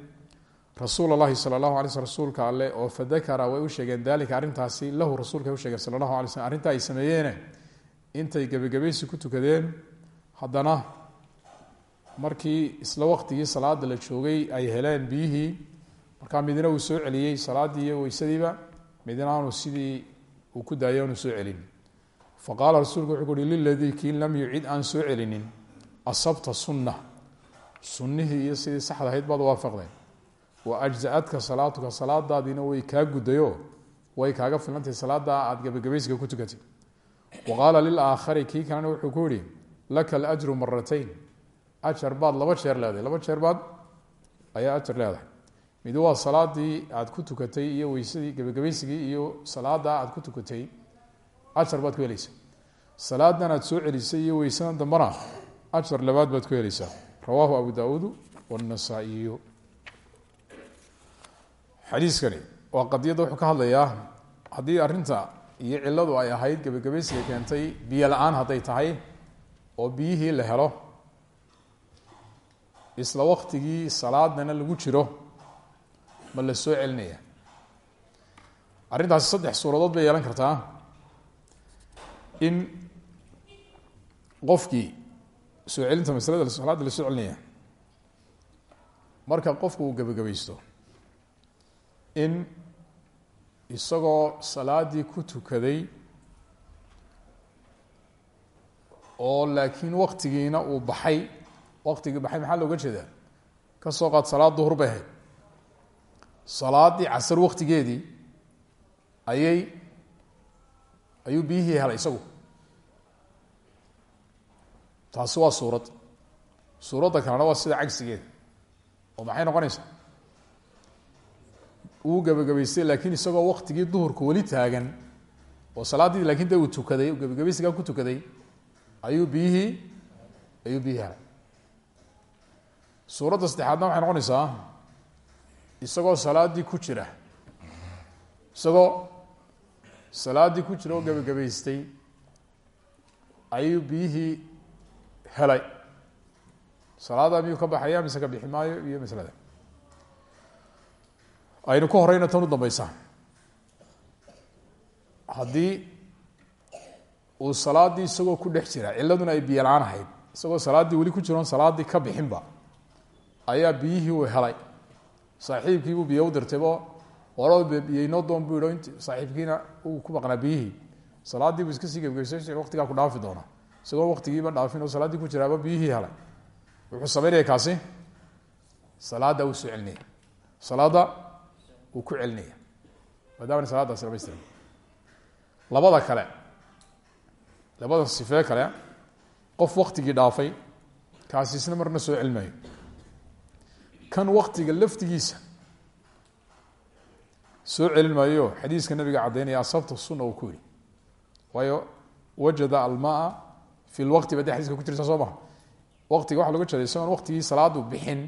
rasuul lahi sal lahu ala rasuulka alle oo fadakara way u sheegeen dalika arrintaasi lahu rasuulka ay sal lahu ala slm arrinta haddana markii isla waqtigii salaada la joogay ay heleen biyihii markaa midna uu soo celiyey salaadii iyo weysadiiba midna aanu sidii uu ku daayay aanu soo celin. Faqaala rasuulku wuxuu kuuhi liladii kii lam yucid aan soo celinin asabta sunna sunnihii iyo sidii saxda ahayd baad waafaqdeen wa ajza-adka salaatuka salaadaadiina way kaa gudayo way kaaga filantahay salaadaa aada gebagabaysiga ku tukatay. Wa qaala lilaakhari kii kalena wuxuu ku yihi laka alajru maratayn ajar baad laba jeer leedahay. Laba jeer baad ayaa ajar leedahay. Mid waa salaadii aad ku tukatay iyo weysadii gebagabaysigii iyo salaadaa aad ku tukatay ajar baad ku helaysaa salaadan aad soo celisay iyo weysadan dambana ajar labaad baad ku helaysaa rawaahu abu daauudu wاnasaa-iyu xadiiskani waa qadiyadda wuxuu ka hadlayaa haddii arrinta iyo ciladu ay ahayd gebagabaysiga keentay biyo la'aan tahay oo biyihii la helo isla waqtigii salaadana lagu jiro ma la soo celinaya. Arrintaasi saddex suuradood bay yeelan kartaa in qofkii soo celinta maslada salaadda la soo celinaya. Marka qofku uu gebagabaysto in isagoo salaadii ku tukaday oo laakiin waqtigiina uu baxay. Waqtigii baxay maxaa looga jeedaa? Ka soo qaad salaad duhur bay ahayd. Salaadii casar waqtigeedii ayay ayuu biyihii helay isagu. Taasi waa suurad. Suuradda kalena waa sida cagsigeeda oo maxay noqonaysaa? Uu gebagabaystay laakiin isagoo waqtigii duhurka weli taagan. Oo salaaddii laakiin de uu tukaday gebagabaysigaa ku tukaday ayuu biyihii ayuu biyihii helay suuradda saddexaadna waxay noqonaysaa isagoo salaaddii ku jira. Isagoo salaaddii ku jira oo gebagabaystay ayuu biyihii helay. Salaada miyuu ka baxaya mise ka bixi maayo iyo maslada aynu ka horeyna tan u dambeysa haddii uu salaadii isagoo ku dhex jira ciladuna ay biyo la'aan isagoo salaaddii weli ku jiroon salaaddii ka bixinba ayaa biyihii uu helay. Saaxiibkiibuu biyo u dirtaybo walo biyeynoo doon buu yidho saaxiibkiina uu ku maqnaa biyihii. Salaaddii buu iska sii gebgeysa waqtigaa ku dhaafi doona isagoo waqtigiiba dhaafin oo salaaddii ku jiraaba biyihii helay. Wuxuu samaynaya kaasi. Salaadda uu soo salaadda uu ku celinaya maadaama salaadaas dhamaystiran labada kale labada sifee kale qof waktigii dhaafay kaasi isna marna soo celinayo. Kan waktiga laftigiisa soo celin maayo nabiga caddaynaya asabta suna uu ku yihi waayo wajada almaa fi lwaqti ba de ku jirta soo maha waqtiga waxa loga jeeda isagoon waqtigii salaadu bixin.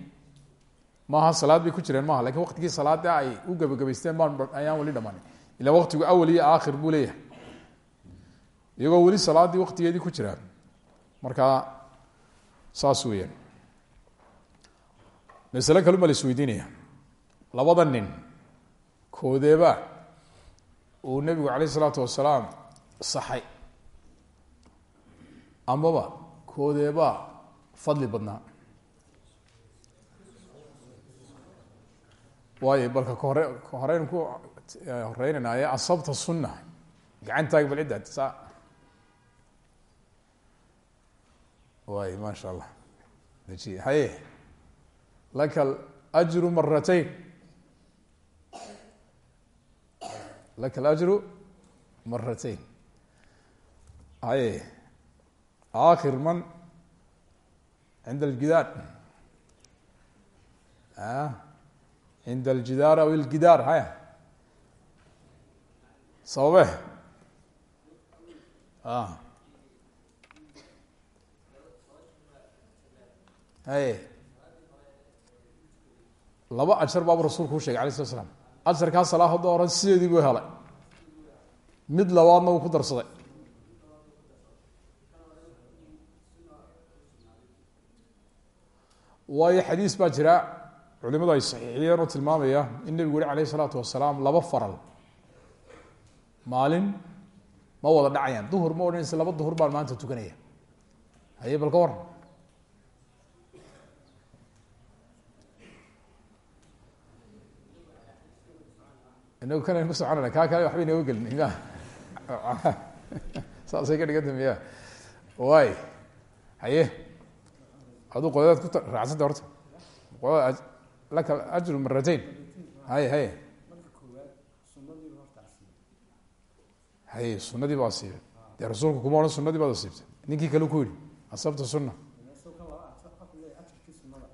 Maaha salaad bay ku jireen maaha. Lakin waqtigii salaada ay u gebagabaysteen baan ayaan weli dhamanin ila waqtigu awal iyo aakhir buu leeyahay iyagoo weli salaaddii waqtigeedii ku jiraan. Marka saas weeyaan. Masale kaluma la isweydiinaya labada nin koodeeba uu nebigu calayh isalaatu wasalaam saxay. Amaba koodeeba fadli badnaa. Waayo balka kahore ka horeynu ku horeynaynaye asabta sunna gacantaaga bal cidda waay ma sha allah haye laka alajru maratayn laka alajru maratayn haye aakhir man cinda aljidaar cinda aljidaar aw ilgidaar haya sababe haye laba ajar baabu rasulku u shegay alay slat slam ajarkaa salaahada oran sideedii buu helay. Mid labaadna uu ku darsaday. Waayo xadiis baa jira culimadu ay saxiixiyeen oo tilmaamaya in nebigu yihi alayh isalaatu wasalaam laba faral. Maalin ma wada dhacayaan. Duhur ma odhanaysa laba duhur baan maanta tukanaya. Haye bal ka waran inagu kanaynu ku soconayna kaa kale waxba inaga gelin saasay ka dhiganta miya. Waay haye. Aduu qodaad ku raacsanta horta qodada laka ajru maratayn haye haye. Haye sunadii baa asiibay dee rasuulku kuma odhan sunadii baad asiibtay ninkii kale ku yihi asabta suna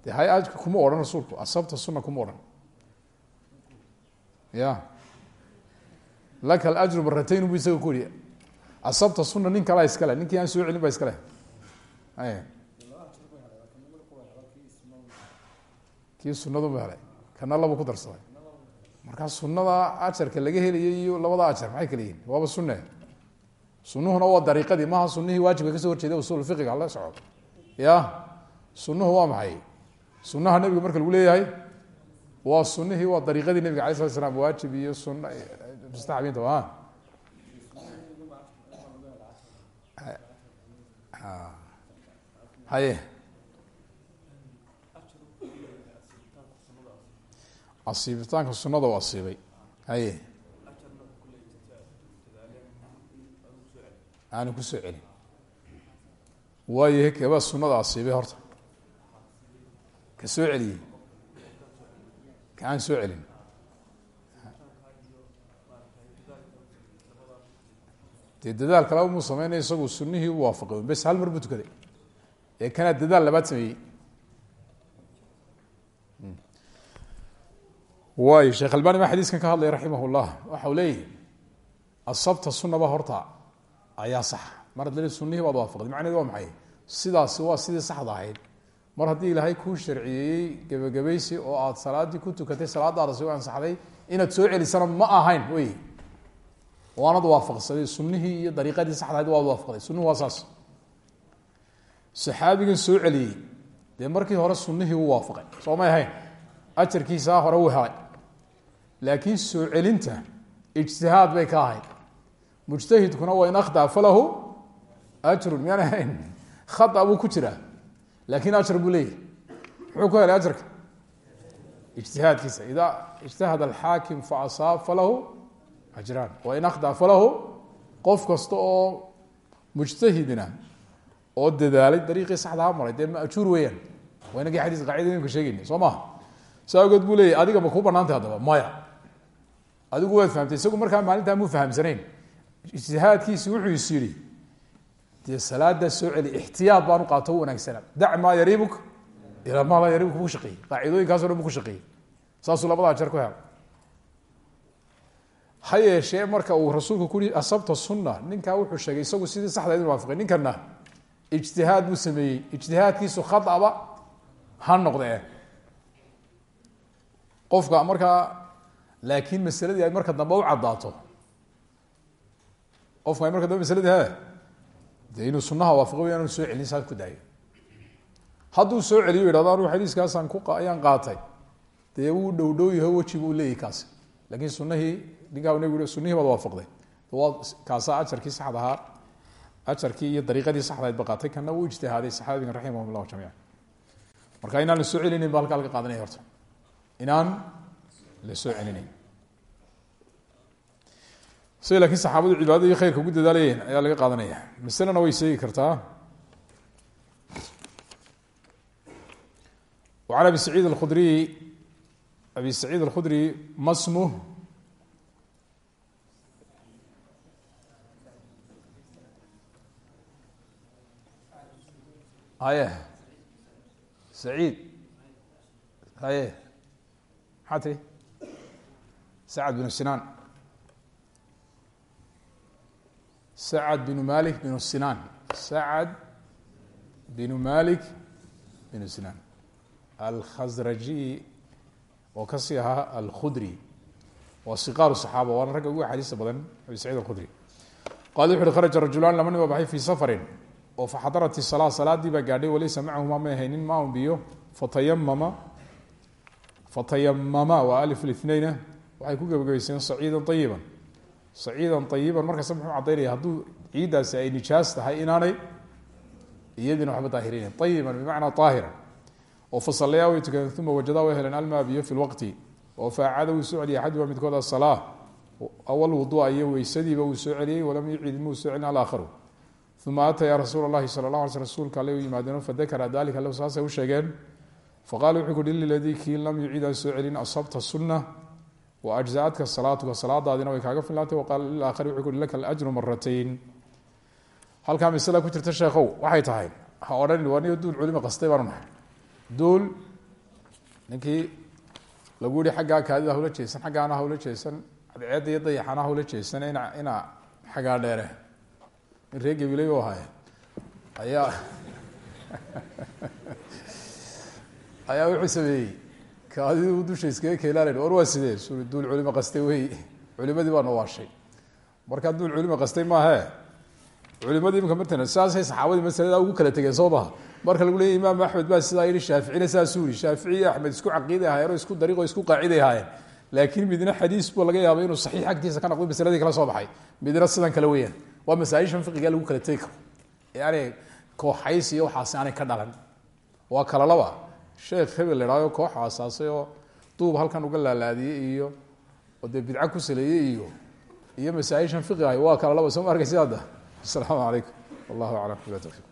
de hay ajka kuma odhan rasuulku asabta suna kuma odhan. Ya laka alajru maratayn bu isaga ku asabta suna nin kalaa iskale ninkii aan soo celin ba iskale kii sunadunba helay. Kana laba ku darsaday. Markaa sunada ajarka laga helayay iyo labada ajar maxay kala yihiin waaba sunne. Sunuhuna waa dariiqadii. Maaha sunihii waajibka ka soo horjeeda usul fiqiga hala socdo. Ya sunuhu waa maxay? Sunaha nebiga marka lagu leeyahay waa sunihii waa dariiqadii nebiga alay slat slam waajib iyo sun mustaxabiinta a haye asiibitaanka sunada u asiibay haye aanu ku soo celin waayo kebaa sunada asiibay horta. Ka soo celiyey ka aan soo celin dee dadaal kalaba muu sameynaya isagu sunihii u waafaqay bes hal mar buu ee kanaa dadaal labaad sameeyey waayo sheekh albani baa xadiiskan ka hadlaya raximah llah waxa u leeyahy asabta horta ayaa sax. Mar ad sunihii baad waafaqday macneed waa maxay? Sidaasi waa sidii saxda ahayd. Mar haddii ilaahay kuu sharciyeeyey gebagabaysi oo aada salaadii ku tukatay salaadaada si u ansaxday inaad soo celisana ma ahayn wey waanad waafaqsaday sunihii iyo dariiqadii saxdahayd waad waafaqday. Sunnihi waa saas. Saxaabigan soo celiyey dee markii hore sunihii u waafaqay. Soo may ahayn? Ajarkiisaa hore u helay. Laakiin soo celinta ijtihaad bay ka ahayd. Mujtahidkuna wain akhdaa falahu ajrun. Miyaan ahayn? Khata buu ku jiraa. Laakiin ajar buu leeyahy muxuu ku helay ajarka ijtihaadkiisa. Idaa ijtahada alxaakim faasaab falahu ajraan. Wain akhdaa falahu qof kasta oo mujtahidina oo dadaalay dariiqii saxdaa maray dee maajuur weeyaan. Waa inagii xadiis qaacidada imka sheegayna soo maha saa ogeed buu adiga ma kuu banaantay haddaba maya. Adigu waad fahamtay isagu markaa maalintaa muu fahamsanayn. Ijtihaadkiisi wuxuu is yidhi dee salaadaa soo celi qaato u wanaagsanaa. Dac maa yariibuk ilaa maa laa yariibuk bu ku shaqeeyey. Qaacidooyinkaaso dhan bu ku shaqeeyey. Saasuu ku helay ha yeeshee marka uu rasuulku ku yihi asabta sunna ninkaa wuxuu sheegay isagu sidii saxda inu waafaqay. Ninkana ijtihaad buu sameeyey. Ijtihaadkiisu khaaba ha noqdee. Qofka markaa laakiin masaladii ay marka dambe u caddaato. Qofka marka dambe masaladii he dee inuu sunaha waafaqo wayaan soo celin saas ku daayo. Hadduu soo celiyo yidhahdo anuu xadiiskaasaan ku ayaan qaatay. Dee wuu dhow dhow yaho weji buu leeyahy kaasi. Laakiin sunahii ninkaa nabig sunihii baad waafaqday. Kaasa ajarkii saxd ahaa ajarkii iyo dariiqadii saxdayd ba qaatay kana uu ijtihaaday saxaabigan raximahum llahu marka inaan la soo celinayn ba halkaa horta. Inaan la soo celinayn laakiin saxaabadu cibaadada iyo khayrka ugu dadaalayeen ayaa laga qaadanaya. Maselena way seegi kartaa. An abi saciid اkudri abi saciid اlkhudri masmuh haye. Saciid. Haye. Maxaa tiri sacad binu sinaan. Sacad binu malik binu sinaan. Sacad binu malik binu sinaan. Alkhasraji oo ka sii ahaa alkhudri. Waa siqaaru saxaaba waana ragga ugu xadiista badan abi sacid alkhudri. Qaala wuxu uhi kharaja rajulaan lama nin baa baxay fii safarin oo faxadarat isalaa salaadii baa gaadhay walaysa macahuma may haynin maa un biyo. Fatayamama fatayamama waa alif lithnayna waxay ku gebagabayseen saciidan ayiban saciidan ayiban markaase muxuu cadaynaya hadduu ciiddaasi ay nijaas tahay inaanay iyadiina waxba daahirinayn ayiban bimacnaa aahira oo fasalaya way tukadeen uma wajadaa way heleen almaa biyo fi lwaqti oo faacada wuu soo celiyay axaduha midkood asalaa awal wudua iyo weysadiiba uu soo celiyey walam yucid muu soo celin alaakharu uma ataya rasuul اlahi sala la ala sl rasuulka alle u yimaadeen fadakara dalika u sheegeen. Faqala wuxuu kuhi liladii kii lam yucid aan soo asabta sunna wa ajzaadka salaatuka salaadaadina way kaaga filaantay waqaala lilakhari wuxuu kuhi laka alajru maratayn halkaa masala ku jirta sheekhow waxay tahay ha odhan waa niyo duul culima qastay baanu nahay. Duul ninkii lagu yihi xaggaa kaadida hawla jeesan xaggaana hawla jeesan cadceedda iyo hawla jeesan ina xaggaa dheere nin ree gabilay u ahaye ayaa. Ayaa wuxuu sameeyey kaadidii u dusha iskaga keelaa war waa sidee suri duul culimo qastay wey. Culimadii baa nawaashay markaa duul culimo qastay maahe. Culimadii imika martan saasay saxaabadii masalada ugu kala tegeen soo maha. Marka lagu leeyay imaam axmed baa sidaa yihi shaaficina saasuu yihi shaafici iyo axmed isku caqiiday ahaayeen oo isku dariiqo isku qaaciday ahaayeen laakiin midna xadiis buu laga yaabay inuu saxiix agtiisa ka noqdo masaladii kala soo baxay. Midna sidan kale weeyaan waa masaaishan fiqiga lagu kala tegi karo. Yani kooxays iyo waxaasi aanay ka dhalan. Waa kala laba. Sheekh hebel la idhahdo koox aasaasay oo duub halkan uga laalaadiyey iyo oo dee ku saleeyey iyo iyo masaaishan fiqiga waa kala laba. Soo ma arkaysi hadda? Asalaamu calaykum wallahu aclam. Bila tawfiq